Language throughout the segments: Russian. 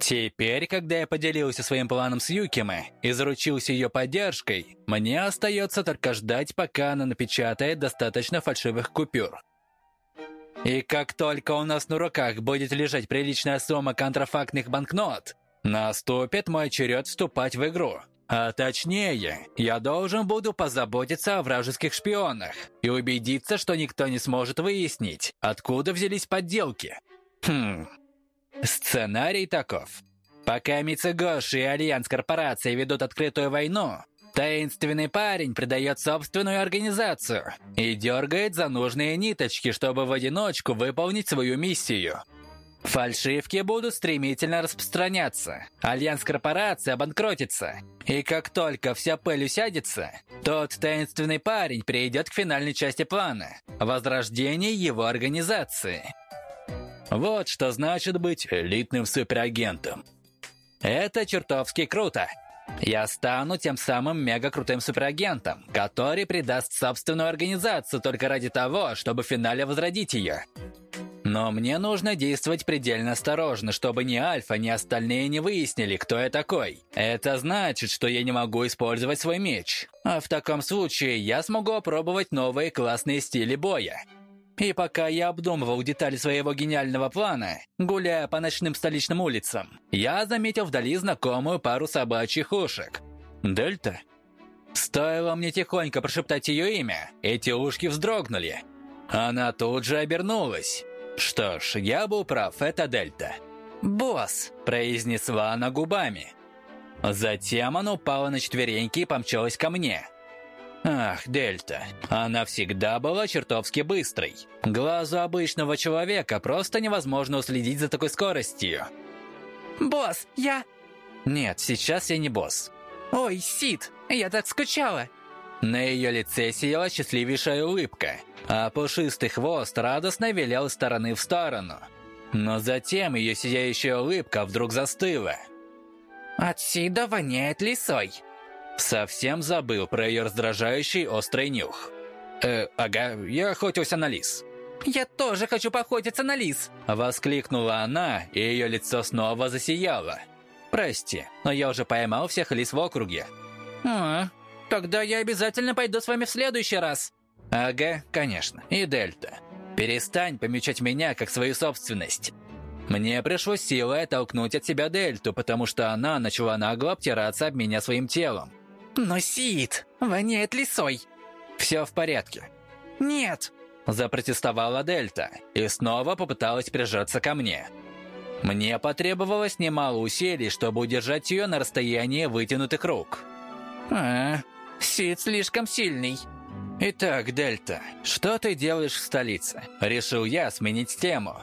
Теперь, когда я поделился своим планом с Юкиме и заручился ее поддержкой, мне остается только ждать, пока она напечатает достаточно фальшивых купюр. И как только у нас на руках будет лежать приличная сумма контрафактных банкнот, наступит мой черед вступать в игру. А точнее, я должен буду позаботиться о вражеских шпионах и убедиться, что никто не сможет выяснить, откуда взялись подделки. Хм. Сценарий таков. Пока Мицегоши и Альянс Корпорации ведут открытую войну, таинственный парень предает собственную организацию и дергает за нужные ниточки, чтобы в одиночку выполнить свою миссию – Фальшивки будут стремительно распространяться. Альянс корпорации обанкротится. И как только вся пыль усядется, тот таинственный парень перейдет к финальной части плана – возрождение его организации. Вот что значит быть элитным суперагентом. Это чертовски круто. Я стану тем самым мега-крутым суперагентом, который придаст собственную организацию только ради того, чтобы в финале возродить ее. Но мне нужно действовать предельно осторожно, чтобы ни Альфа, ни остальные не выяснили, кто я такой. Это значит, что я не могу использовать свой меч. А в таком случае я смогу опробовать новые классные стили боя. И пока я обдумывал детали своего гениального плана, гуляя по ночным столичным улицам, я заметил вдали знакомую пару собачьих ушек. Дельта? Стоило мне тихонько прошептать ее имя, эти ушки вздрогнули. Она тут же обернулась. Что ж, я был прав, это Дельта. «Босс!» – произнесла она губами. Затем она упала на четвереньки и помчалась ко мне. Ах, Дельта. Она всегда была чертовски быстрой. Глазу обычного человека просто невозможно уследить за такой скоростью. «Босс, я...» Нет, сейчас я не босс. «Ой, Сид, я так скучала!» На ее лице сияла счастливейшая улыбка, а пушистый хвост радостно вилял из стороны в сторону. Но затем ее сияющая улыбка вдруг застыла. «Отсюда воняет лисой!» Совсем забыл про ее раздражающий острый нюх. «Э, ага, я охотился на лис». «Я тоже хочу поохотиться на лис!» Воскликнула она, и ее лицо снова засияло. «Прости, но я уже поймал всех лис в округе». «А, Тогда я обязательно пойду с вами в следующий раз. Ага, конечно. И Дельта. Перестань помечать меня как свою собственность. Мне пришлось силой оттолкнуть от себя Дельту, потому что она начала нагло обтираться об меня своим телом. Но Сид, воняет лисой. Все в порядке. Нет. Запротестовала Дельта и снова попыталась прижаться ко мне. Мне потребовалось немало усилий, чтобы удержать ее на расстоянии вытянутых рук. А, Сид слишком сильный. Итак, Дельта, что ты делаешь в столице? Решил я сменить тему.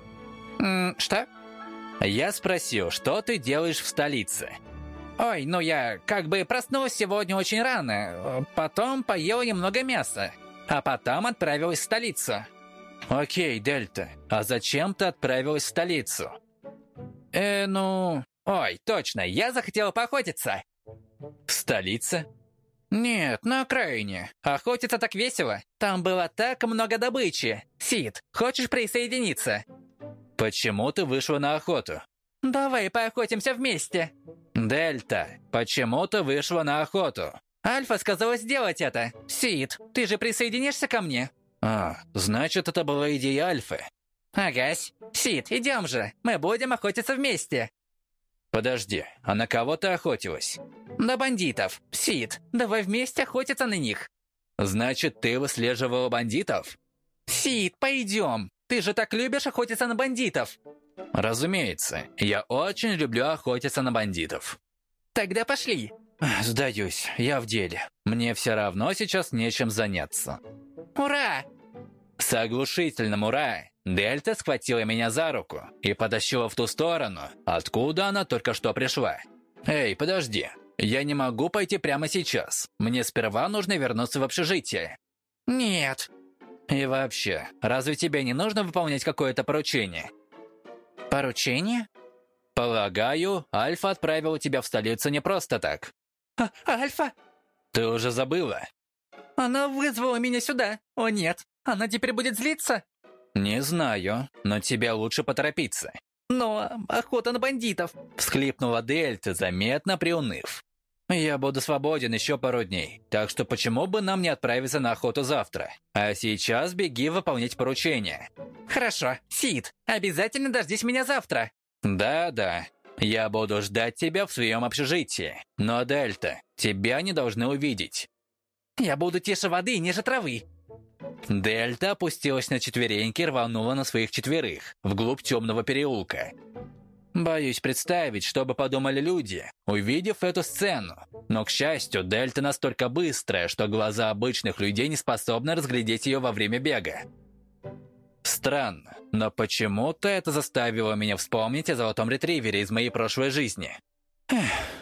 Что? Я спросил, что ты делаешь в столице? Ой, ну я как бы проснулась сегодня очень рано, потом поела немного мяса, а потом отправилась в столицу. Окей, Дельта, а зачем ты отправилась в столицу? Э, ну... Ой, точно, я захотела поохотиться. В столице? «Нет, на окраине. Охотиться так весело. Там было так много добычи. Сид, хочешь присоединиться?» «Почему ты вышла на охоту?» «Давай поохотимся вместе». «Дельта, почему ты вышла на охоту?» «Альфа сказала сделать это. Сид, ты же присоединишься ко мне?» «А, значит, это была идея Альфы». «Агась. Сид, идем же. Мы будем охотиться вместе». «Подожди, а на кого ты охотилась?» «На бандитов. Сид, давай вместе охотиться на них». «Значит, ты выслеживала бандитов?» «Сид, пойдем. Ты же так любишь охотиться на бандитов». «Разумеется, я очень люблю охотиться на бандитов». «Тогда пошли». «Сдаюсь, я в деле. Мне все равно сейчас нечем заняться». «Ура!» С оглушительным «Ура!» Дельта схватила меня за руку и потащила в ту сторону, откуда она только что пришла. «Эй, подожди, я не могу пойти прямо сейчас. Мне сперва нужно вернуться в общежитие». «Нет». «И вообще, разве тебе не нужно выполнять какое-то поручение?» «Поручение?» «Полагаю, Альфа отправила тебя в столицу не просто так». А «Альфа?» «Ты уже забыла?» «Она вызвала меня сюда. О нет, она теперь будет злиться?» «Не знаю, но тебе лучше поторопиться. но охота на бандитов!» Всхлипнула Дельта, заметно приуныв. «Я буду свободен еще пару дней, так что почему бы нам не отправиться на охоту завтра? А сейчас беги выполнять поручение». «Хорошо, Сид, обязательно дождись меня завтра». «Да-да, я буду ждать тебя в своем общежитии. Но, Дельта, тебя не должны увидеть». «Я буду тише воды и ниже травы». Дельта опустилась на четвереньки и рванула на своих четверых, вглубь темного переулка. Боюсь представить, что бы подумали люди, увидев эту сцену. Но, к счастью, Дельта настолько быстрая, что глаза обычных людей не способны разглядеть ее во время бега. Странно, но почему-то это заставило меня вспомнить о золотом ретривере из моей прошлой жизни. Эх.